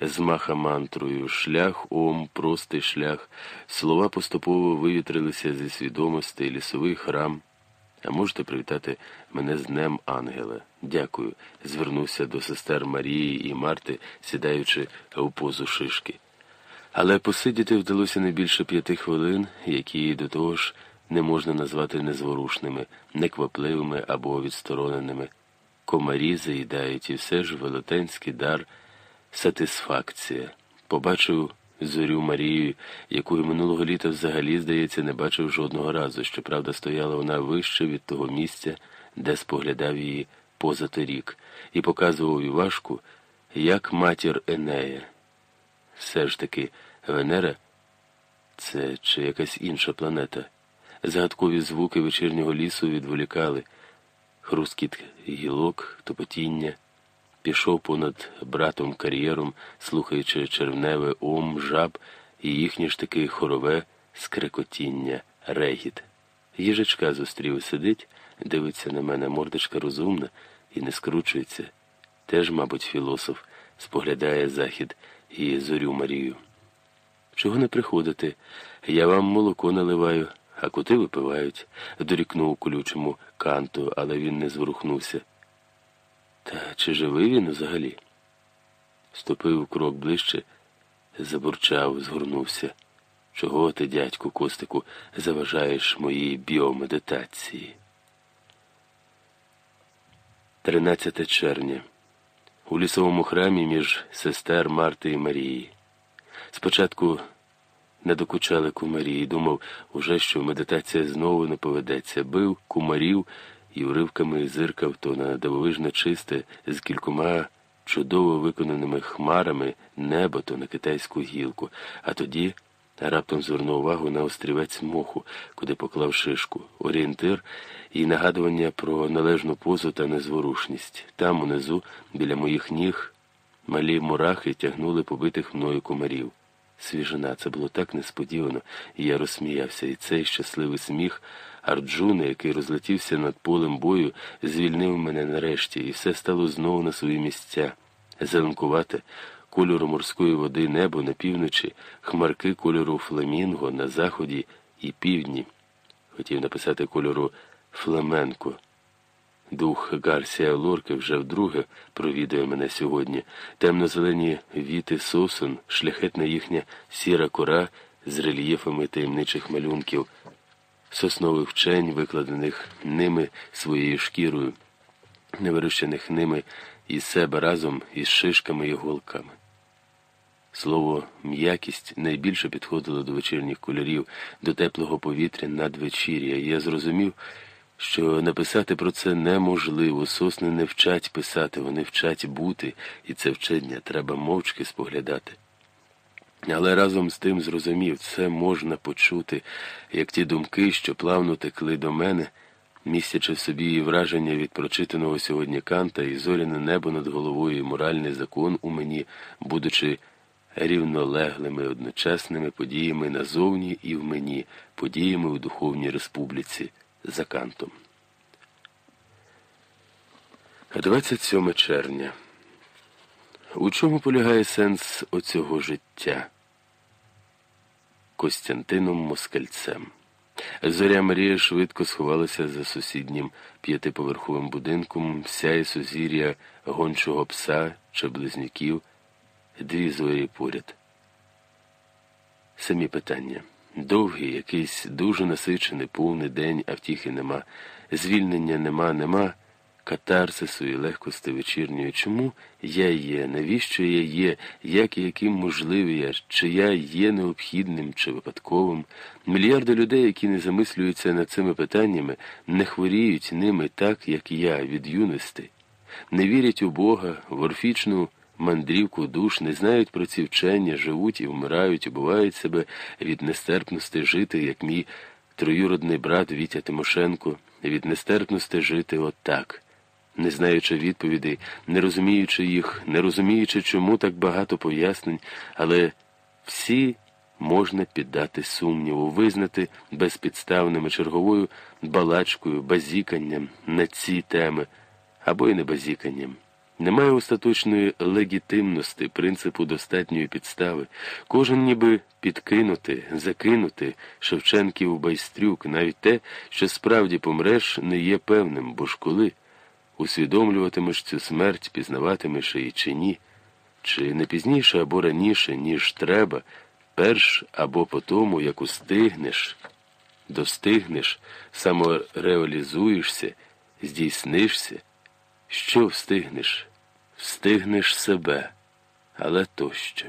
змаха мантрою, шлях ом, простий шлях, слова поступово вивітрилися зі свідомості, лісовий храм. А можете привітати мене з Днем Ангела. Дякую. Звернувся до сестер Марії і Марти, сідаючи у позу шишки. Але посидіти вдалося не більше п'яти хвилин, які до того ж не можна назвати незворушними, неквапливими або відстороненими. Комарі заїдають і все ж велетенський дар сатисфакція. Побачив зорю Марію, якої минулого літа взагалі, здається, не бачив жодного разу. Щоправда, стояла вона вище від того місця, де споглядав її поза торік, і показував Івашку, як матір Енея. Все ж таки, Венера це чи якась інша планета. Загадкові звуки вечірнього лісу відволікали, хрускіт гілок, топотіння пішов понад братом кар'єром, слухаючи червневе ом, жаб і їхнє ж таки хорове скрекотіння, регіт. Їжачка зустрів сидить, дивиться на мене, мордочка розумна і не скручується. Теж, мабуть, філософ споглядає захід і зорю Марію. Чого не приходити? Я вам молоко наливаю, а коти випивають, дорікнув колючому канту, але він не зворухнувся. Та чи живий він взагалі? Ступив крок ближче, забурчав, згорнувся. Чого ти, дядьку Костику, заважаєш моїй біомедитації? 13 червня. У лісовому храмі між сестер Марти і Марії. Спочатку не докучали кумарі і думав, уже що медитація знову не поведеться, бив кумарів і уривками зиркав то на дивовижно чисте з кількома чудово виконаними хмарами небо, то на китайську гілку, а тоді раптом звернув увагу на острівець моху, куди поклав шишку, орієнтир і нагадування про належну позу та незворушність. Там, унизу, біля моїх ніг, малі мурахи тягнули побитих мною комарів. Свіжина, це було так несподівано, і я розсміявся, і цей щасливий сміх. Арджуна, який розлетівся над полем бою, звільнив мене нарешті, і все стало знову на свої місця. Зеленкувате, кольору морської води небо на півночі, хмарки кольору фламінго на заході і півдні. Хотів написати кольору фламенко. Дух Гарсія Лорки вже вдруге провідує мене сьогодні. Темно-зелені віти сосон, шляхетна їхня сіра кора з рельєфами таємничих малюнків соснових вчень, викладених ними своєю шкірою, невирощених ними із себе разом із шишками і голками. Слово м'якість найбільше підходило до вечірніх кольорів, до теплого повітря надвечір'я, і я зрозумів, що написати про це неможливо. Сосни не вчать писати, вони вчать бути, і це вчення треба мовчки споглядати. Але разом з тим зрозумів, це можна почути, як ті думки, що плавно текли до мене, містячи в собі і враження від прочитаного сьогодні канта і зоряне небо над головою, і моральний закон у мені, будучи рівнолеглими одночасними подіями назовні і в мені, подіями у Духовній Республіці за кантом. 27 червня. У чому полягає сенс оцього життя? Костянтином Москальцем. Зоря Марія швидко сховалася за сусіднім п'ятиповерховим будинком, сяє сузір'я гончого пса чи близнюків, дві зорі поряд. Самі питання. Довгий, якийсь дуже насичений, повний день, а втіхи нема, звільнення нема, нема катарсису і легкости вечірньої. Чому я є? Навіщо я є, як і яким можливий я, чи я є необхідним чи випадковим? Мільярди людей, які не замислюються над цими питаннями, не хворіють ними так, як я, від юності, не вірять у Бога, в орфічну мандрівку душ, не знають про ці вчення, живуть і вмирають, убувають себе від нестерпності жити, як мій троюродний брат Вітя Тимошенко, від нестерпності жити отак не знаючи відповідей, не розуміючи їх, не розуміючи, чому так багато пояснень, але всі можна піддати сумніву, визнати безпідставними черговою балачкою, базіканням на ці теми або й не базіканням. Немає остаточної легітимності, принципу достатньої підстави. Кожен ніби підкинути, закинути Шевченків байстрюк, навіть те, що справді помреш, не є певним, бо ж коли усвідомлюватимеш цю смерть, пізнаватимеш її чи ні, чи не пізніше або раніше, ніж треба, перш або по тому, як устигнеш, достигнеш, самореалізуєшся, здійснишся. Що встигнеш? Встигнеш себе, але тощо.